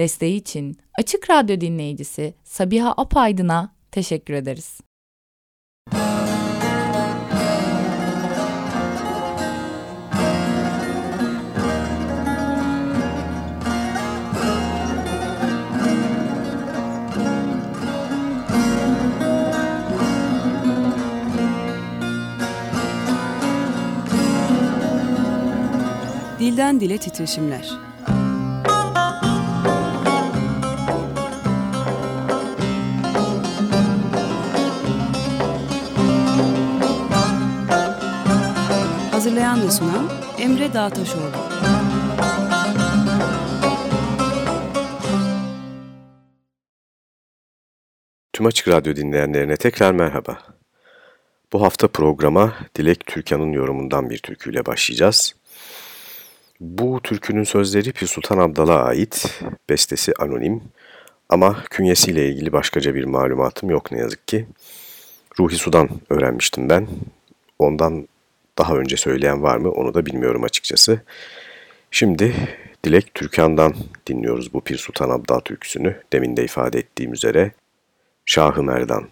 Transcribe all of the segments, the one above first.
Desteği için Açık Radyo dinleyicisi Sabiha Apaydın'a teşekkür ederiz. Dilden Dile Titreşimler Hazırlayan ve sunan Emre Dağtaşoğlu. Tüm Açık Radyo dinleyenlerine tekrar merhaba. Bu hafta programa Dilek Türkan'ın yorumundan bir türküyle başlayacağız. Bu türkünün sözleri Pir Sultan Abdal'a ait, bestesi anonim ama künyesiyle ilgili başkaca bir malumatım yok ne yazık ki. Ruhi Sudan öğrenmiştim ben. Ondan daha önce söyleyen var mı onu da bilmiyorum açıkçası. Şimdi Dilek Türkan'dan dinliyoruz bu Pir Sultan Abdal türküsünü. Demin de ifade ettiğim üzere Şahı Merdan.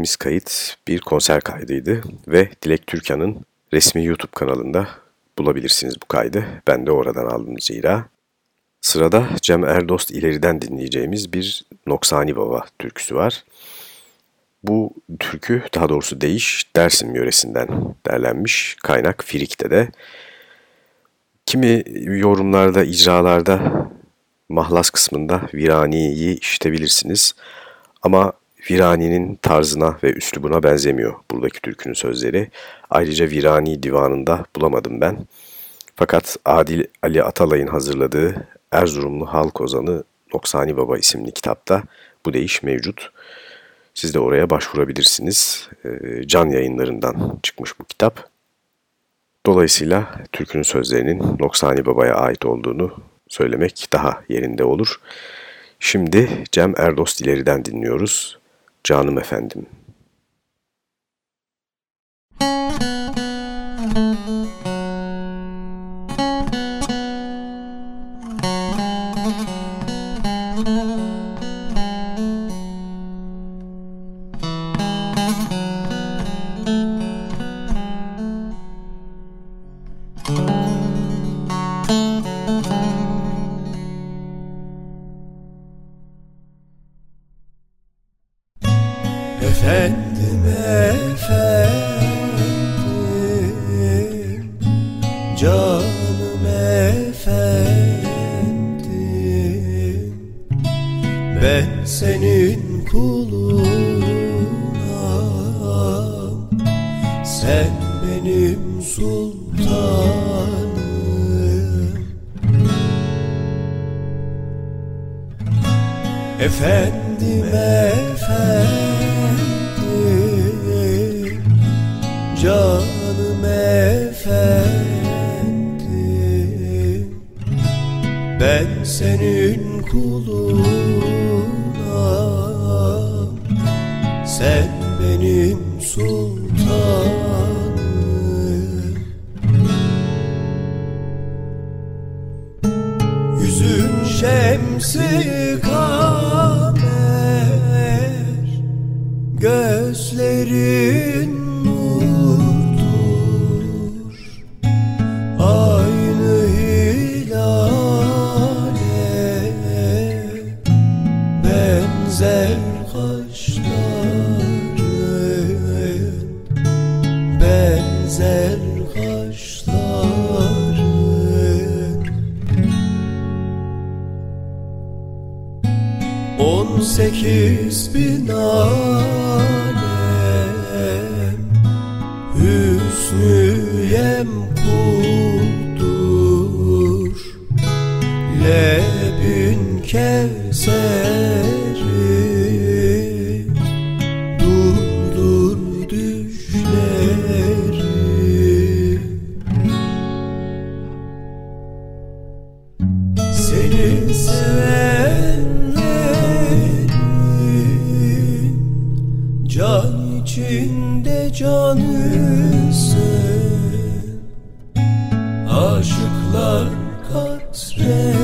Dinlediğimiz kayıt bir konser kaydıydı ve Dilek Türkan'ın resmi YouTube kanalında bulabilirsiniz bu kaydı. Ben de oradan aldım zira. Sırada Cem Erdost ileriden dinleyeceğimiz bir Noksani Baba türküsü var. Bu türkü daha doğrusu değiş Dersim yöresinden derlenmiş. Kaynak Firik'te de. Kimi yorumlarda, icralarda mahlas kısmında Virani'yi işitebilirsiniz. Ama Virani'nin tarzına ve üslubuna benzemiyor buradaki türkünün sözleri. Ayrıca Virani divanında bulamadım ben. Fakat Adil Ali Atalay'ın hazırladığı Erzurumlu Halk Ozanı Noksani Baba isimli kitapta bu değiş mevcut. Siz de oraya başvurabilirsiniz. Ee, can yayınlarından çıkmış bu kitap. Dolayısıyla türkünün sözlerinin Noksani Baba'ya ait olduğunu söylemek daha yerinde olur. Şimdi Cem Erdost ileriden dinliyoruz. Canım efendim. Efendim efendim Canım efendim Ben senin kuluna Sen benim sultanım. Şemsi kan sekiz cut kasret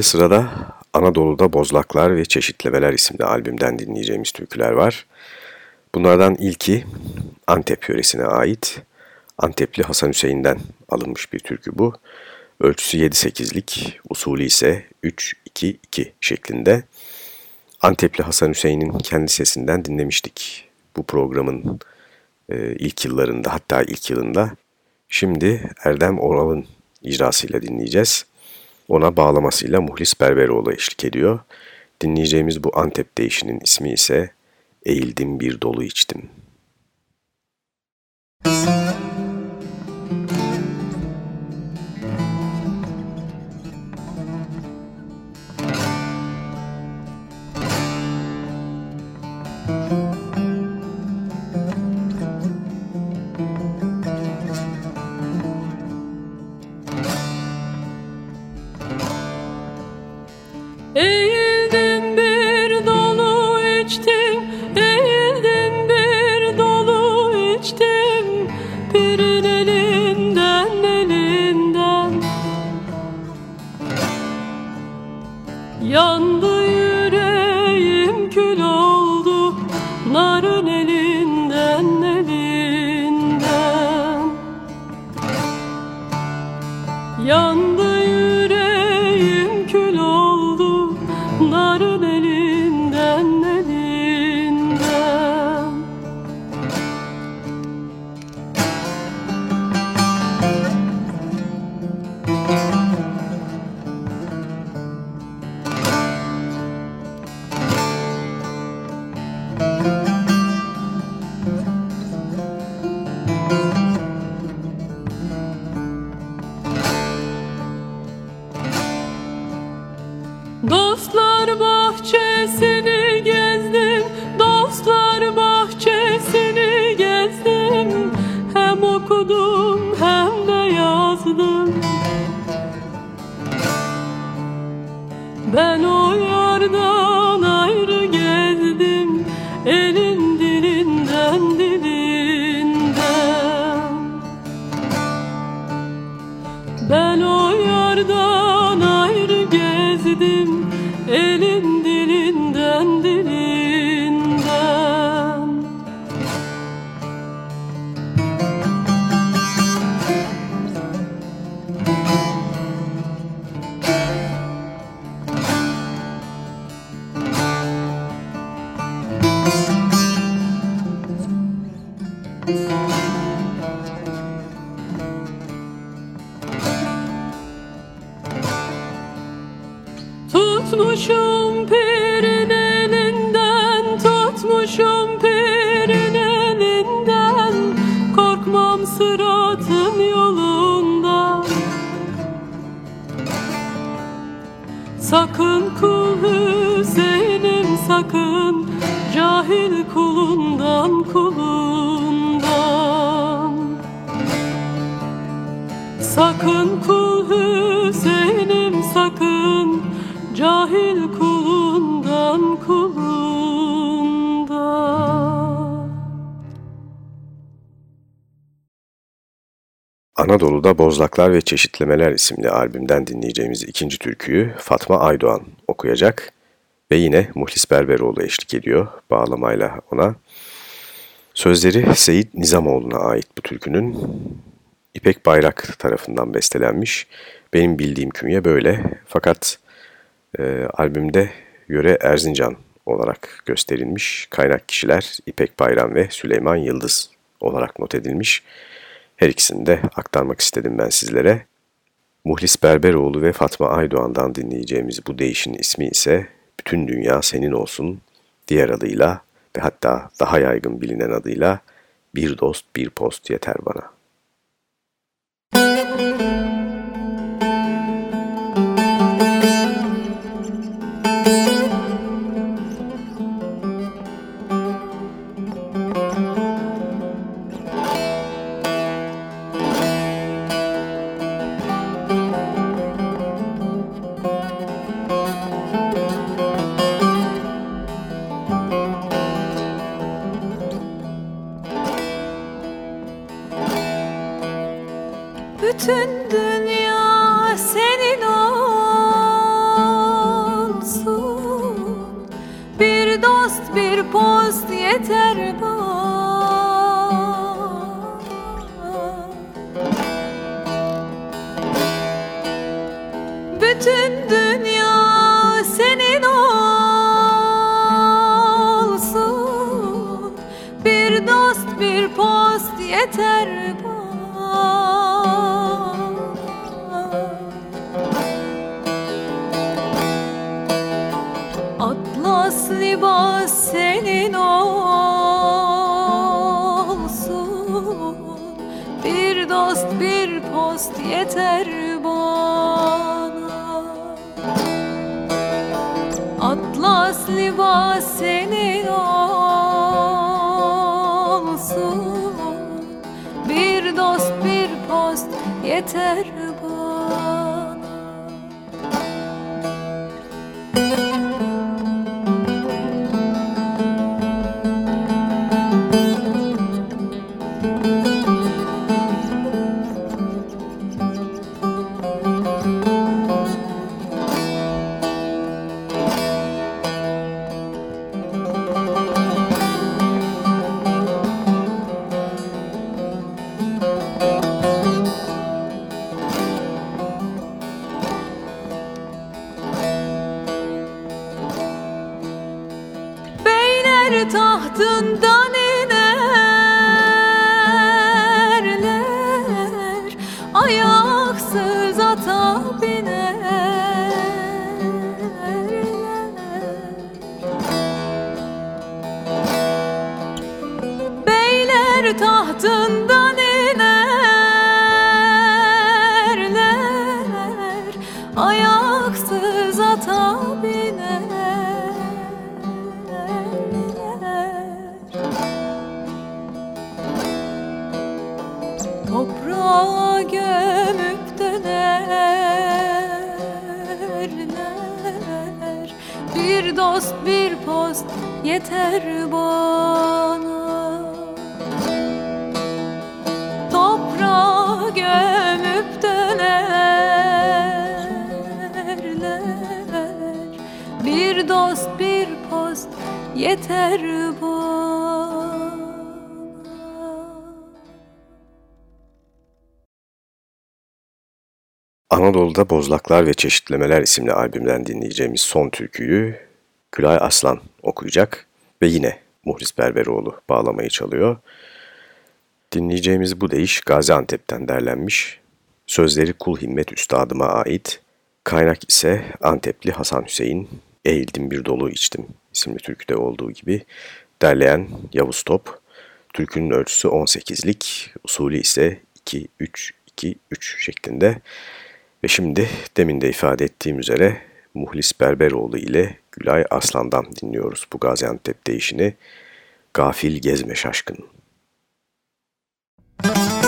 Şimdi sırada Anadolu'da Bozlaklar ve Çeşitlemeler isimli albümden dinleyeceğimiz türküler var. Bunlardan ilki Antep yöresine ait. Antepli Hasan Hüseyin'den alınmış bir türkü bu. Ölçüsü 7-8'lik, usulü ise 3-2-2 şeklinde. Antepli Hasan Hüseyin'in kendi sesinden dinlemiştik bu programın e, ilk yıllarında hatta ilk yılında. Şimdi Erdem Oral'ın icrasıyla dinleyeceğiz. Ona bağlamasıyla Muhlis Berberoğlu eşlik ediyor. Dinleyeceğimiz bu Antep değişinin ismi ise Eğildim Bir Dolu içtim. Müzik Anadolu'da Bozlaklar ve Çeşitlemeler isimli albümden dinleyeceğimiz ikinci türküyü Fatma Aydoğan okuyacak ve yine Muhlis Berberoğlu eşlik ediyor bağlamayla ona. Sözleri Seyit Nizamoğlu'na ait bu türkünün İpek Bayrak tarafından bestelenmiş. Benim bildiğim künye böyle fakat e, albümde yöre Erzincan olarak gösterilmiş. Kaynak kişiler İpek Bayram ve Süleyman Yıldız olarak not edilmiş. Her ikisini de aktarmak istedim ben sizlere. Muhlis Berberoğlu ve Fatma Aydoğan'dan dinleyeceğimiz bu değişin ismi ise Bütün Dünya Senin Olsun diğer adıyla ve hatta daha yaygın bilinen adıyla Bir Dost Bir Post Yeter Bana. Anadolu'da Bozlaklar ve Çeşitlemeler isimli albümden dinleyeceğimiz son türküyü Gülay Aslan okuyacak ve yine Muhlis Berberoğlu bağlamayı çalıyor. Dinleyeceğimiz bu deyiş Gaziantep'ten derlenmiş. Sözleri Kul Himmet Üstadıma ait. Kaynak ise Antepli Hasan Hüseyin Eğildim Bir Dolu İçtim isimli türküde olduğu gibi. Derleyen Yavuz Top. Türkünün ölçüsü 18'lik, usulü ise 2-3-2-3 şeklinde. Ve şimdi demin de ifade ettiğim üzere Muhlis Berberoğlu ile Gülay Aslan'dan dinliyoruz bu Gaziantep deyişini. Gafil gezme şaşkın. Gafil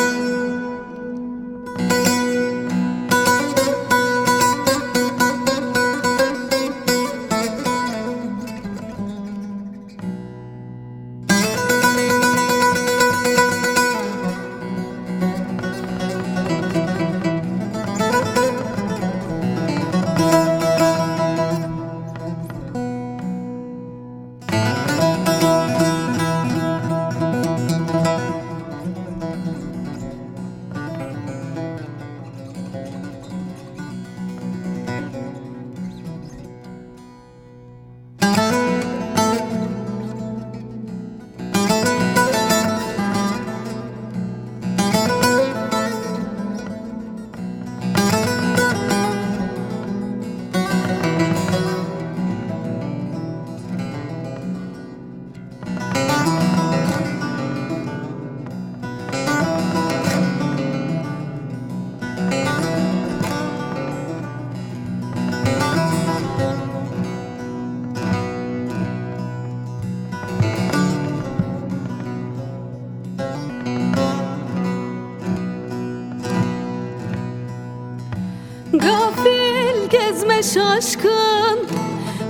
şaşkın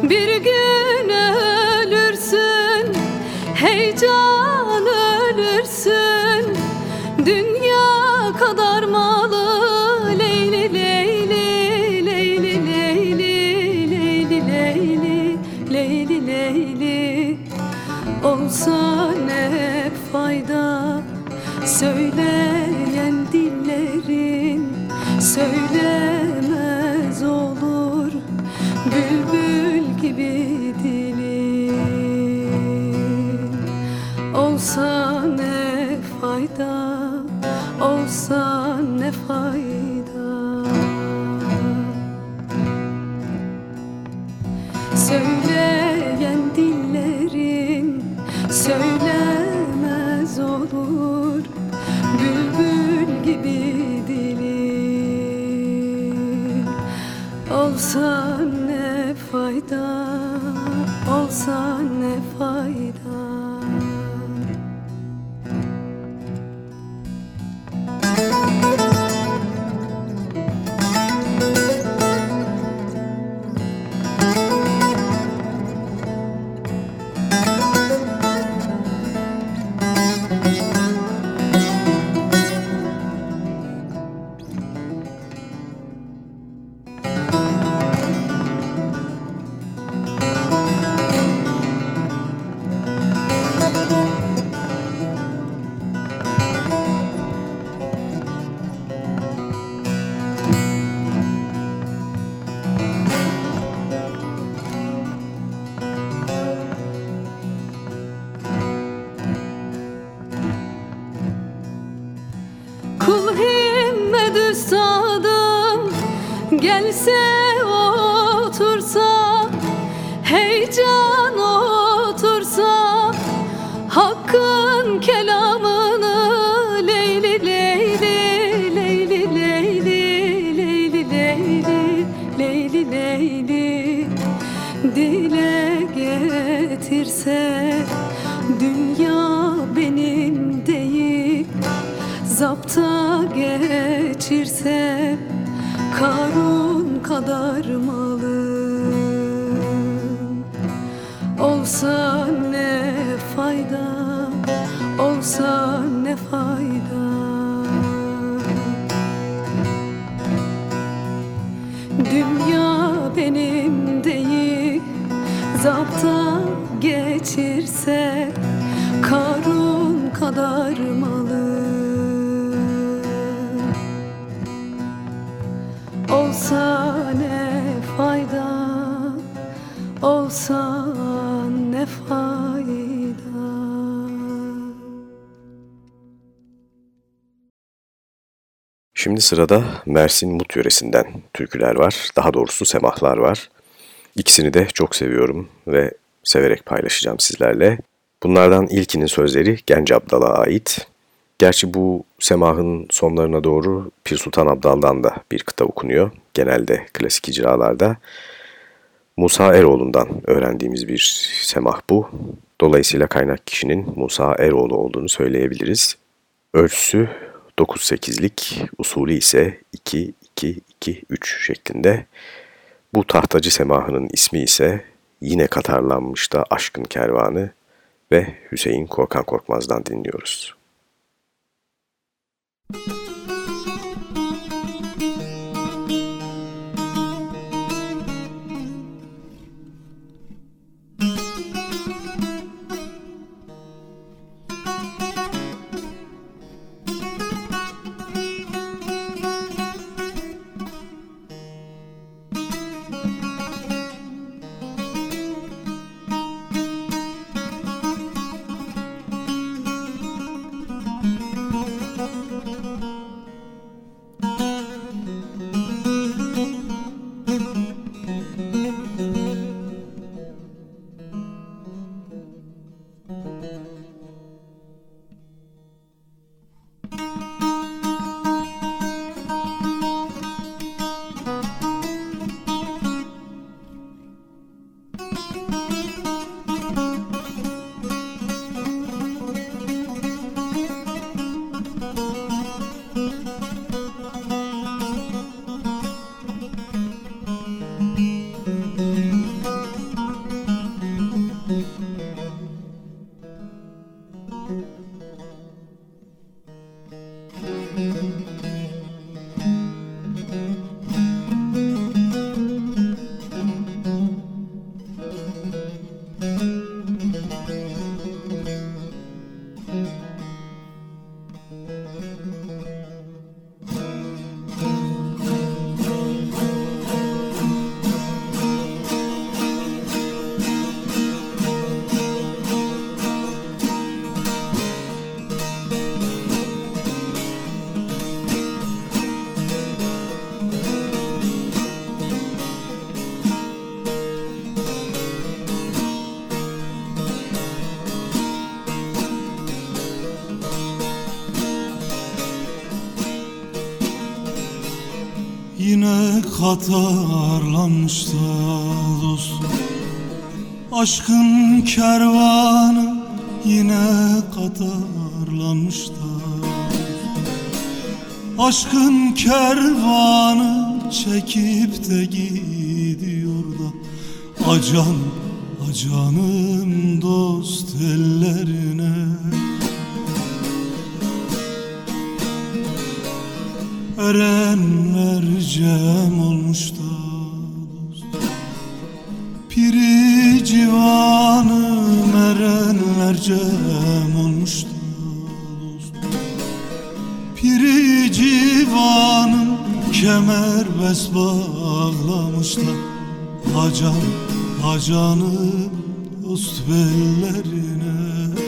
Bir gün Şimdi sırada Mersin Mut yöresinden türküler var. Daha doğrusu semahlar var. İkisini de çok seviyorum ve severek paylaşacağım sizlerle. Bunlardan ilkinin sözleri Genç Abdal'a ait. Gerçi bu semahın sonlarına doğru Pir Sultan Abdal'dan da bir kıta okunuyor. Genelde klasik icralarda. Musa Eroğlu'ndan öğrendiğimiz bir semah bu. Dolayısıyla kaynak kişinin Musa Eroğlu olduğunu söyleyebiliriz. Ölçüsü 9-8'lik, usulü ise 2-2-2-3 şeklinde. Bu tahtacı semahının ismi ise yine Katarlanmış da Aşkın Kervanı ve Hüseyin Korkan Korkmaz'dan dinliyoruz. Yine katarlanmış da dostum Aşkın kervanı yine katarlanmış da Aşkın kervanı çekip de gidiyor da Acan, acanım erenler cem olmuş da dost Piri civanım kemer bes bağlamışlar Hacan, hacanım dost bellerine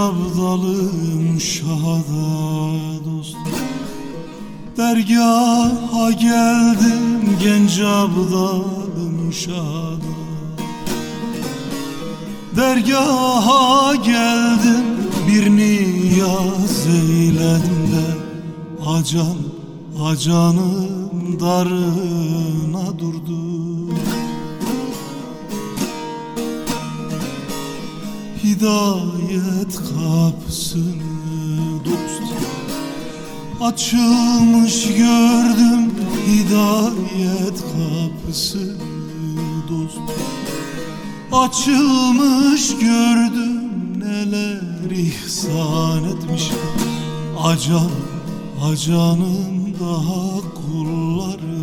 abdalım şahada dost. Dergaha geldim genç abdalım şahada. Dergaha geldim bir niyaz eyledim de Acan, acanım darına durdu. Hidayet kapısını dost Açılmış gördüm. Hidayet kapısı dost Açılmış gördüm. Neler ihsan etmiş. Acan, acanım daha kullarına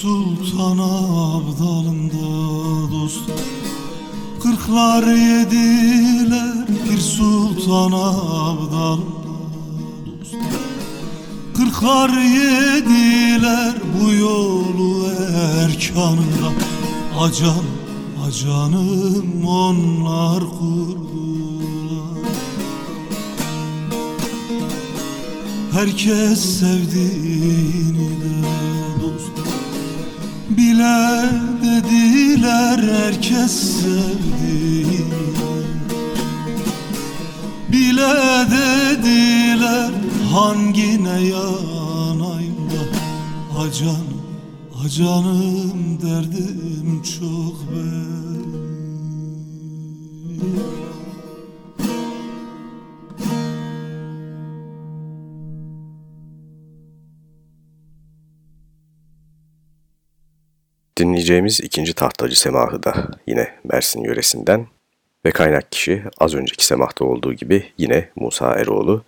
Sultan abdalında dost. Kırklar yediler Pir Sultan abdalında dost. Kırklar yediler bu yolu erkanında Acan, acanım onlar kurdular. Herkes sevdiğini Bile dediler herkes sevdiğini Bile dediler hangine yanayım da Acan, acanım derdim çok benim Dinleyeceğimiz ikinci tahtacı semahı da yine Mersin yöresinden ve kaynak kişi az önceki semahta olduğu gibi yine Musa Eroğlu.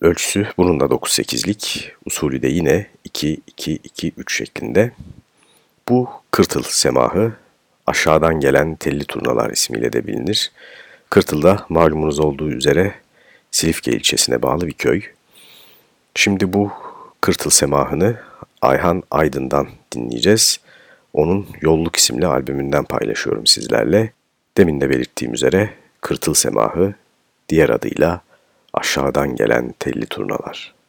Ölçüsü bunun da 9-8'lik, usulü de yine 2-2-2-3 şeklinde. Bu Kırtıl semahı aşağıdan gelen telli turnalar ismiyle de bilinir. Kırtıl'da malumunuz olduğu üzere Silifke ilçesine bağlı bir köy. Şimdi bu Kırtıl semahını Ayhan Aydın'dan dinleyeceğiz. Onun Yolluk isimli albümünden paylaşıyorum sizlerle. Demin de belirttiğim üzere Kırtıl Semahı, diğer adıyla Aşağıdan Gelen Telli Turnalar.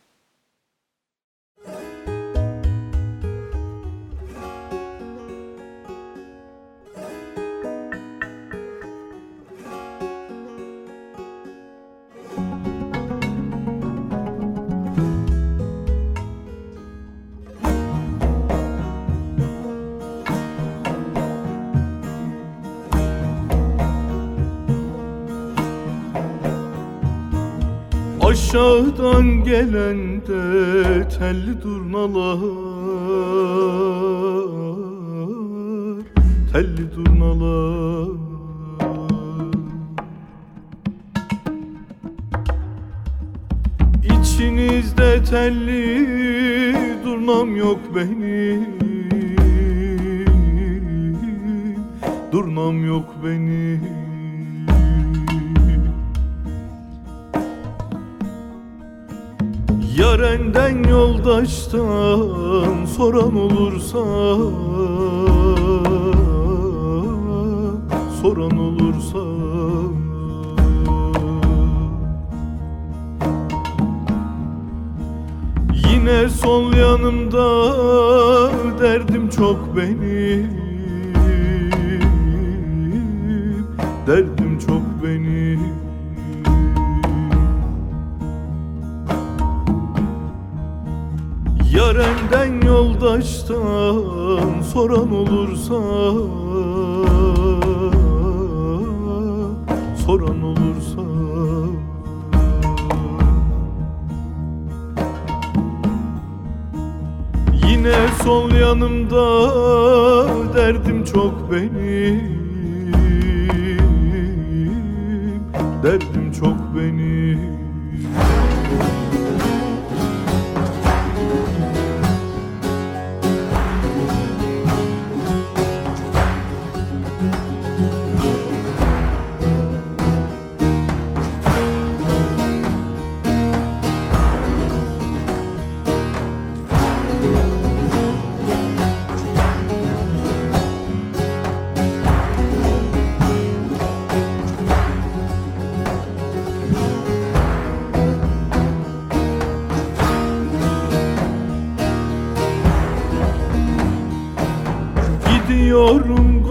aşağıdan gelen de telli durnalar. Telli durnalar. İçinizde telli durnam yok benim. Durnam yok benim. Yarenden yoldaştan soran olursa Soran olursa. Yine sol yanımda derdim çok benim. Derdim çok benim Yarenden yoldaştan soran olursa Soran olursa. Yine sol yanımda derdim çok benim. Derdim çok benim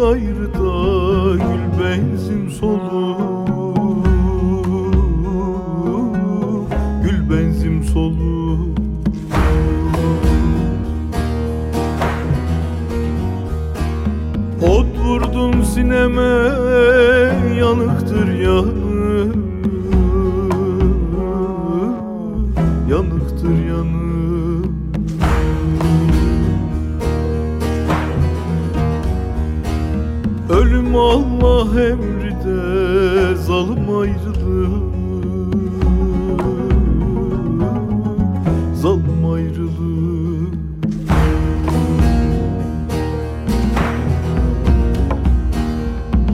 gayrıda gül benzim solu Allah emri de zalim ayrılık Zalim ayrılık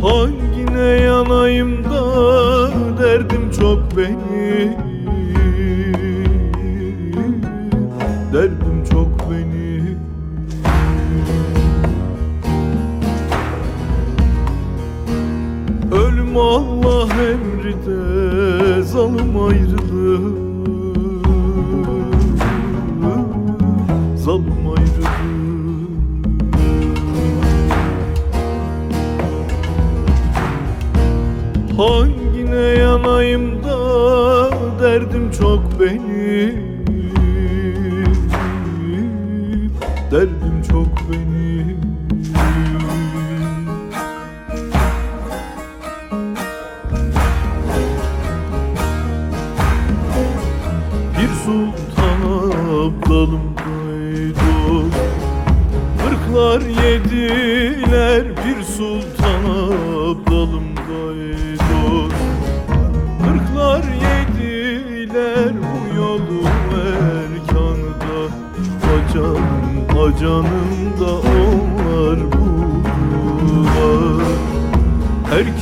Hangine yanayım da derdim çok benim de zalim ayrılık Zalim ayrılık Hangine yanayım da derdim çok benim. Derdim çok benim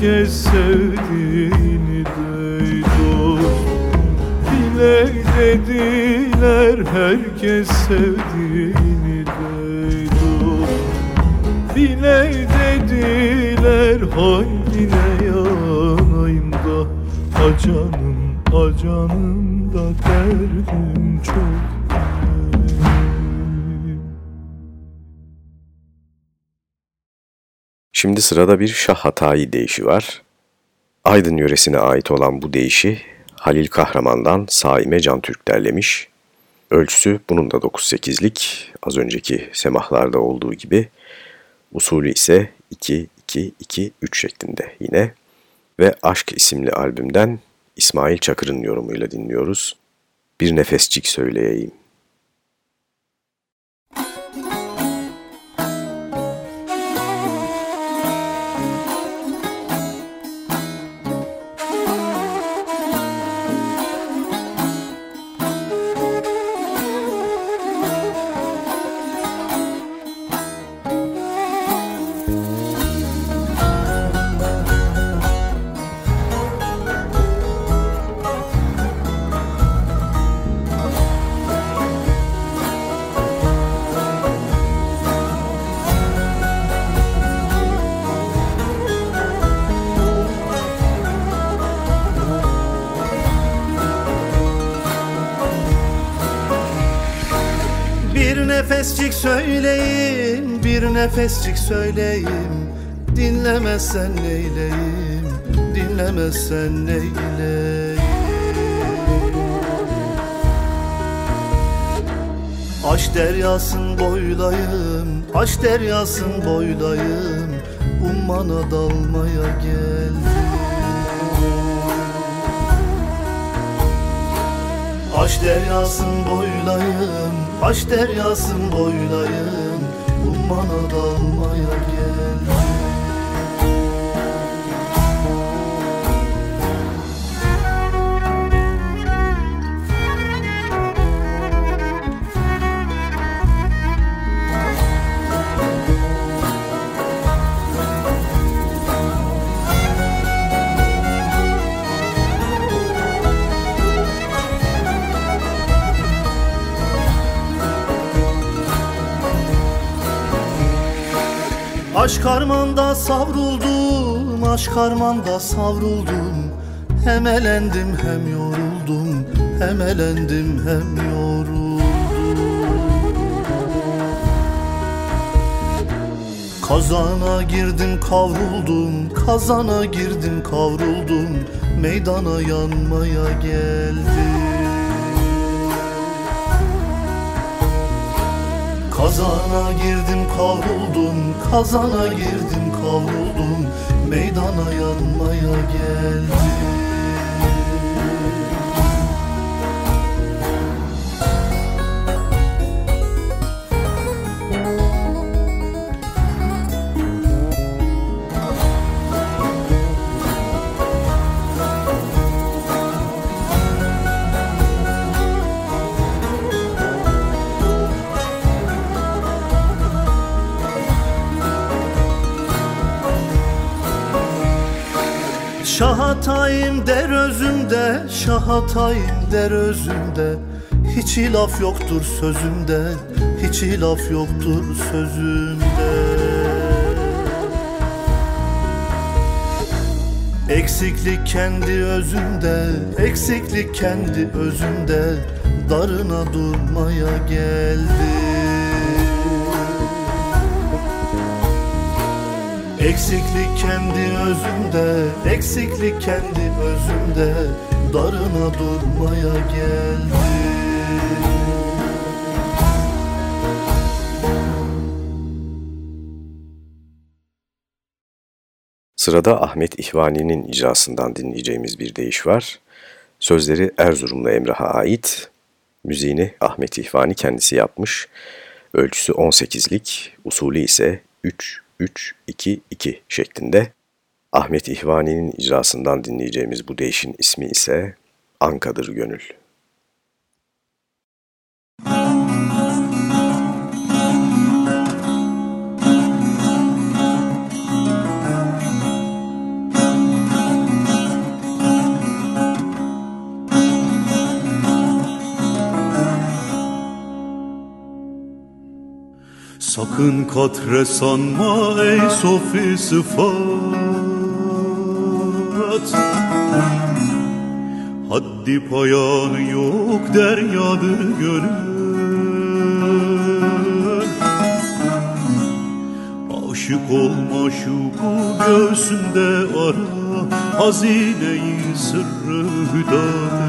Herkes sevdiğini de dost Dile dediler herkes sevdiğini de dost Dile dediler hangine yanayım da Acanım acanım da derdim çok Şimdi sırada bir Şah Hatayi deyişi var. Aydın yöresine ait olan bu deyişi Halil Kahraman'dan Saime Can Türk derlemiş. Ölçüsü bunun da 9-8'lik az önceki semahlarda olduğu gibi. Usulü ise 2-2-2-3 şeklinde yine. Ve Aşk isimli albümden İsmail Çakır'ın yorumuyla dinliyoruz. Bir nefescik söyleyeyim. Nefescik söyleyeyim Bir nefescik söyleyeyim. Dinlemezsen neyleyim Dinlemezsen neyleyim. Aşk deryasın boylayım Aşk deryasın boylayım. Ummana dalmaya geldim Aşk deryasın boylayım Aşk deryasın boylayım Ummana dalmaya Aşk harmanda savruldum, aşk harmanda savruldum. Hem elendim hem yoruldum, hem elendim hem yoruldum. Kazana girdim kavruldum, kazana girdim kavruldum. Meydana yanmaya geldim Kazana girdim kavruldum, kazana girdim kavruldum. Meydana yanmaya geldim Şahatayım der özümde, şahatayım der özümde. Hiç laf yoktur sözümde, hiç laf yoktur sözümde. Eksiklik kendi özünde, eksiklik kendi özünde Darına durmaya geldi Eksiklik kendi özümde, eksiklik kendi özümde Darına durmaya geldi Sırada Ahmet İhvani'nin icrasından dinleyeceğimiz bir deyiş var. Sözleri Erzurumlu Emrah'a ait, müziğini Ahmet İhvani kendisi yapmış. Ölçüsü 18'lik, usulü ise 3-3-2-2 şeklinde. Ahmet İhvani'nin icrasından dinleyeceğimiz bu değişin ismi ise Ankadır Gönül. Sakın katre sanma ey sofi sıfat. Haddi payanı yok deryadır gönül. Aşık olma şuku göğsünde ara Hazineyi sırrı hüdadır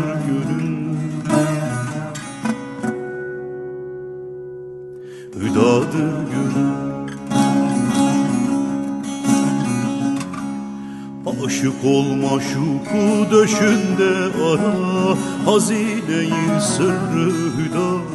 Olma şuku döşünde ara Hazineyi sırrı hüdadır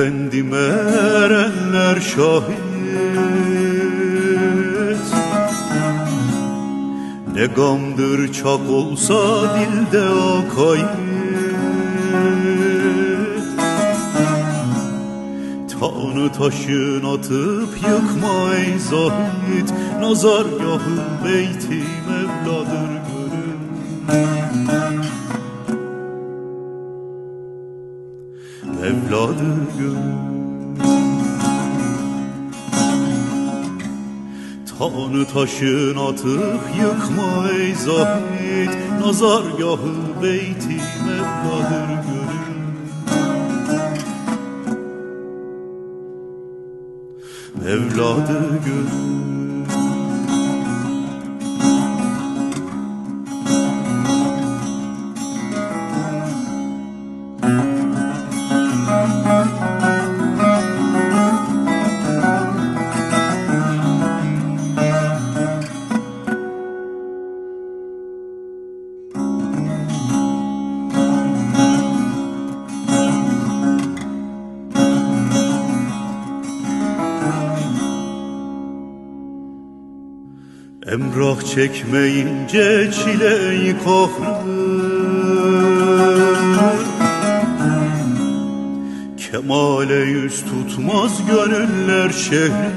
bu pendime erenler şahit Ne gamdır çak olsa dilde akayit Tağını taşın atıp yıkma ey zahit Nazargahı beyti taşın atıp yıkma ey zahit. Nazargahı beyti Mevladır gönül. Mevladır gönül çekmeyince çileyi kahrı Kemale yüz tutmaz gönüller şehri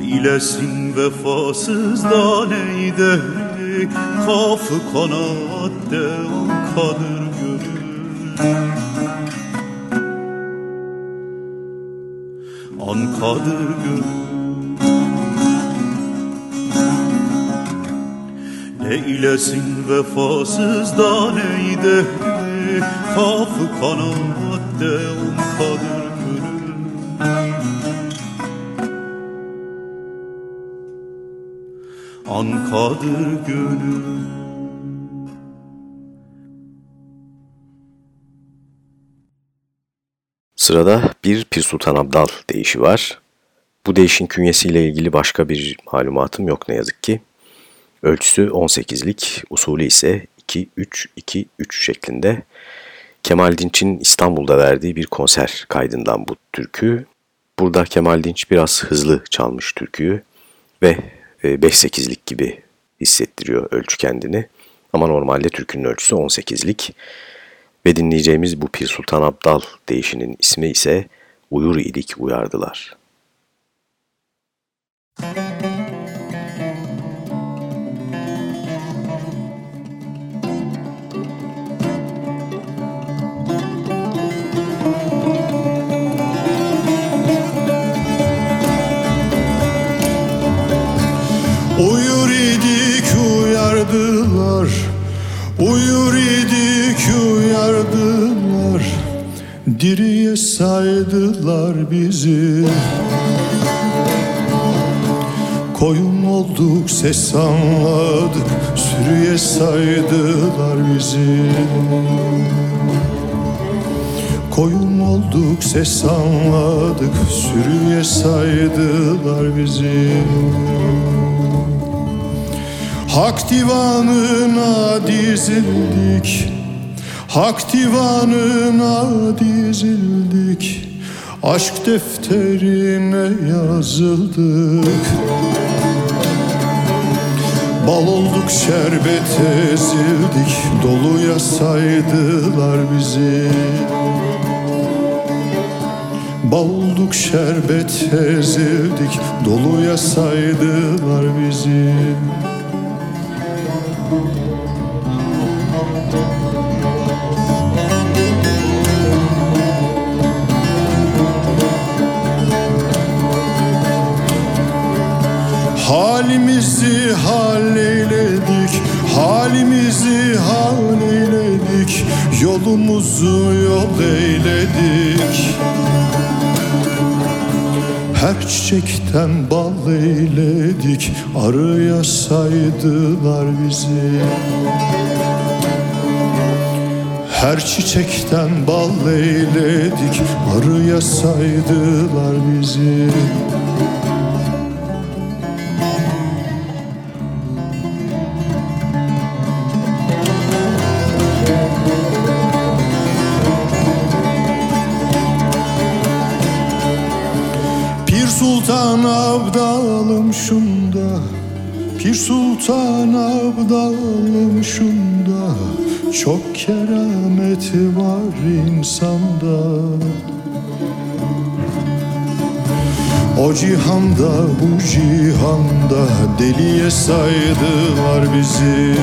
Eylesin vefasız da ney dehri Kafı kanat devam kadır gönül Ankadır gönül Eylesin vefasız da neyde Kafı kanat devam kadır gönül Ankadır gönül Sırada bir Pir Sultan Abdal deyişi var. Bu deyişin künyesiyle ilgili başka bir malumatım yok ne yazık ki. Ölçüsü 18'lik, usulü ise 2-3-2-3 şeklinde. Kemal Dinç'in İstanbul'da verdiği bir konser kaydından bu türkü. Burada Kemal Dinç biraz hızlı çalmış türküyü ve 5-8'lik gibi hissettiriyor ölçü kendini. Ama normalde türkünün ölçüsü 18'lik. Ve dinleyeceğimiz bu Pir Sultan Abdal deyişinin ismi ise Uyur idik uyardılar. Uyur Uyur idik uyardılar. Diriye saydılar bizi. Koyun olduk ses anladık Sürüye saydılar bizi. Koyun olduk ses anladık. Sürüye saydılar bizi Hak divanına dizildik Hak divanına dizildik Aşk defterine yazıldık. Bal olduk şerbet ezildik. Doluya saydılar bizi. Bal olduk şerbet ezildik. Doluya saydılar bizi Halimizi hal eyledik, halimizi hal eyledik Yolumuzu yol eyledik Her çiçekten bal eyledik Arıya saydılar bizi. Her çiçekten bal eyledik Arıya saydılar bizi Çok keramet var insanda. O cihanda bu cihanda Deliye saydılar bizi.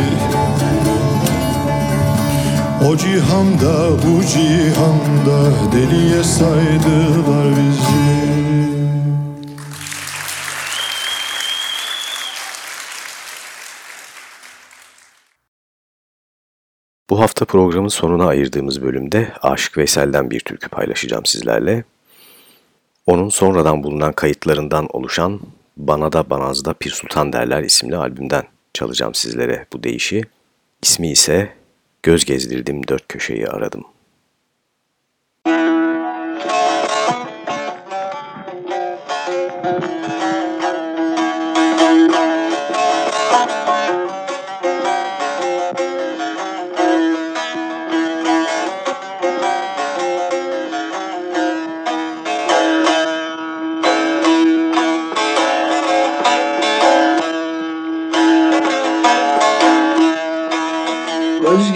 O cihanda bu cihanda Deliye saydılar bizi Bu hafta programın sonuna ayırdığımız bölümde Aşık Veysel'den bir türkü paylaşacağım sizlerle. Onun sonradan bulunan kayıtlarından oluşan Bana da Banaz'da Pir Sultan Derler isimli albümden çalacağım sizlere bu deyişi. İsmi ise Göz Gezdirdim Dört Köşeyi Aradım.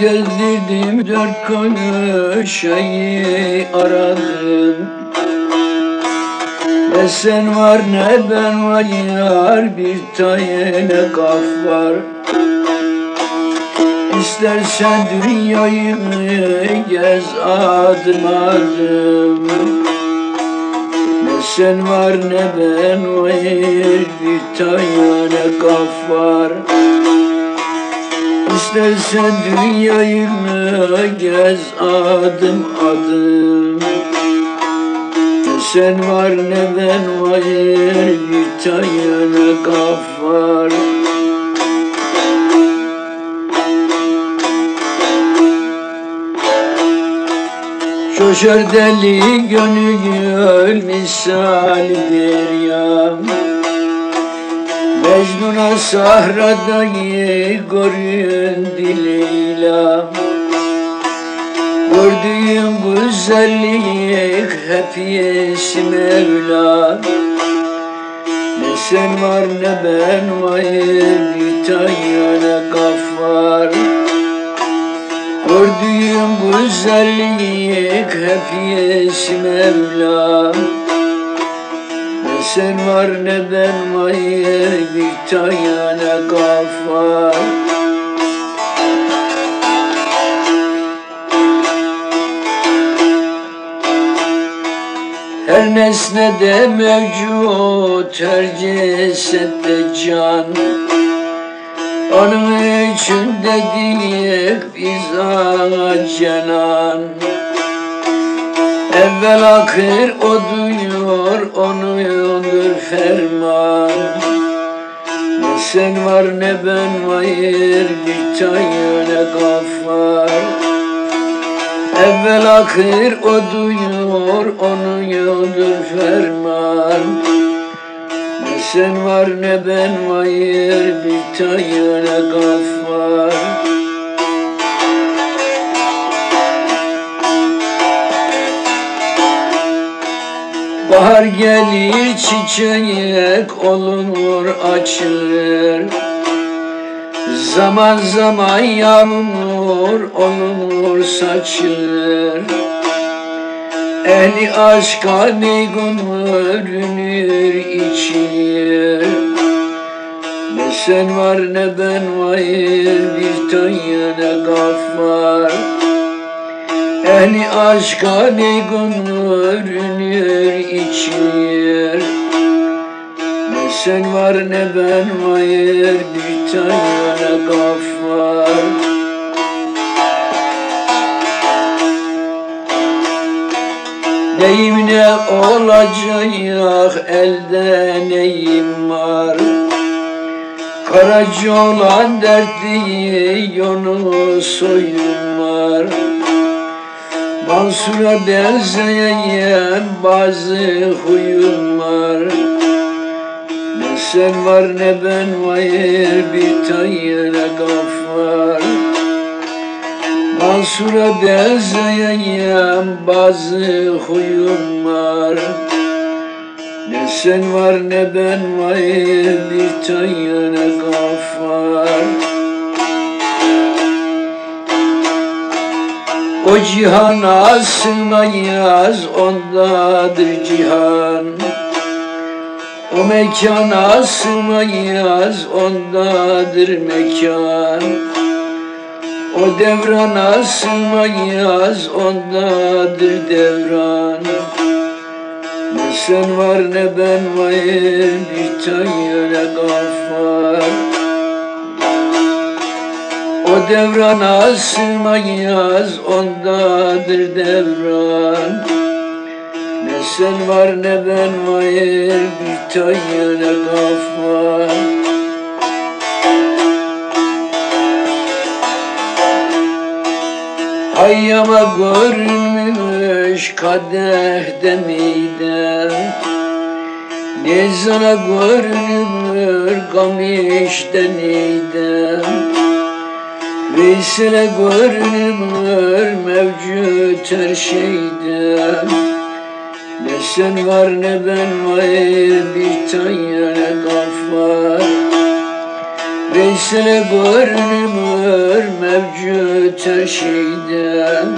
Gezdirdim dört köşeyi aradım. Ne sen var ne ben var yar bir tane kaf var. İstersen dünyayı gez adım adım. Ne sen var ne ben var bir tane kaf var İstersen dünyayı gez adım adım. Sen var ne ben var? Bir tane kaf var Coşar deli gönül misalidir ya Mecnun'a sahradayı göründü Leyla Gördüğüm güzellik hep yesi Mevla. Ne sen var ne ben var bir tane kaf var. Gördüğüm güzellik hep yesi Mevla sen var ne ben var bir tane kaf var Her nesnede mevcut, her cesette can. Onun için dedik biz ağa cenan Evvel akır o duyuyor, onudur ferman. Ne sen var ne ben var, bir tane kaf var. Evvel akır o duyuyor, onun yoldur ferman. Ne sen var ne ben var, bir tane kaf Bahar gelir çiçek olunur açılır. Zaman zaman yağmur olunur saçılır. Ehli aşka meygun görünür içilir. Ne sen var ne ben var bir tane kaf var Ehli aşka meygun görünür içilir Ne sen var ne ben var bir tane kaf var. Neyim ne olacak elde neyim var? Karacı olan dertli yonu soyum var Mansur'a benzeyen bazı huyum Ne sen var ne ben var bir tane kaf var. Mansur'a benzeyen bazı huyum var. Ne sen var ne ben var bir tane gaffar O cihana sığmayız ondadır cihan. O mekana sığmayız ondadır mekan. O devrana sığmayız ondadır devran. Ne sen var ne ben varım bir tayyare gaffar O devrana sığmayız ondadır devran. Ne sen var ne ben varım bir tayyare gaffar Hayyama görünmüş kadehde midem Ne sana görünür gamişte nidem Veysel'e görünür mevcut her şeyden Ne sen var ne ben var bir tane gaffar Veysel'e görünür mevcut her şeyden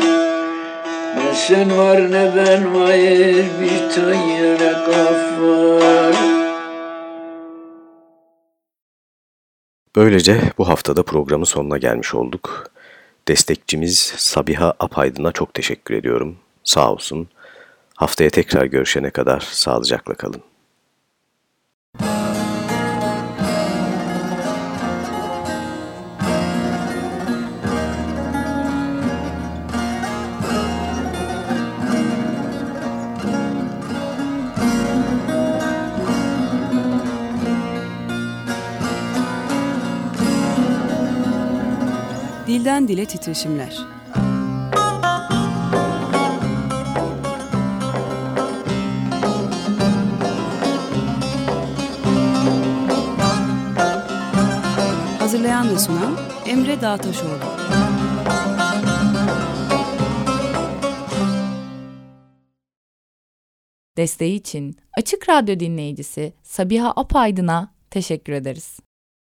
Ne sen var ne ben var bir tane gaffar Böylece bu haftada programın sonuna gelmiş olduk. Destekçimiz Sabiha Apaydın'a çok teşekkür ediyorum. Sağ olsun. Haftaya tekrar görüşene kadar sağlıcakla kalın. Dilden dile titreşimler. Hazırlayan ve sunan Emre Dağtaşoğlu. Desteği için Açık Radyo dinleyicisi Sabiha Apaydın'a teşekkür ederiz.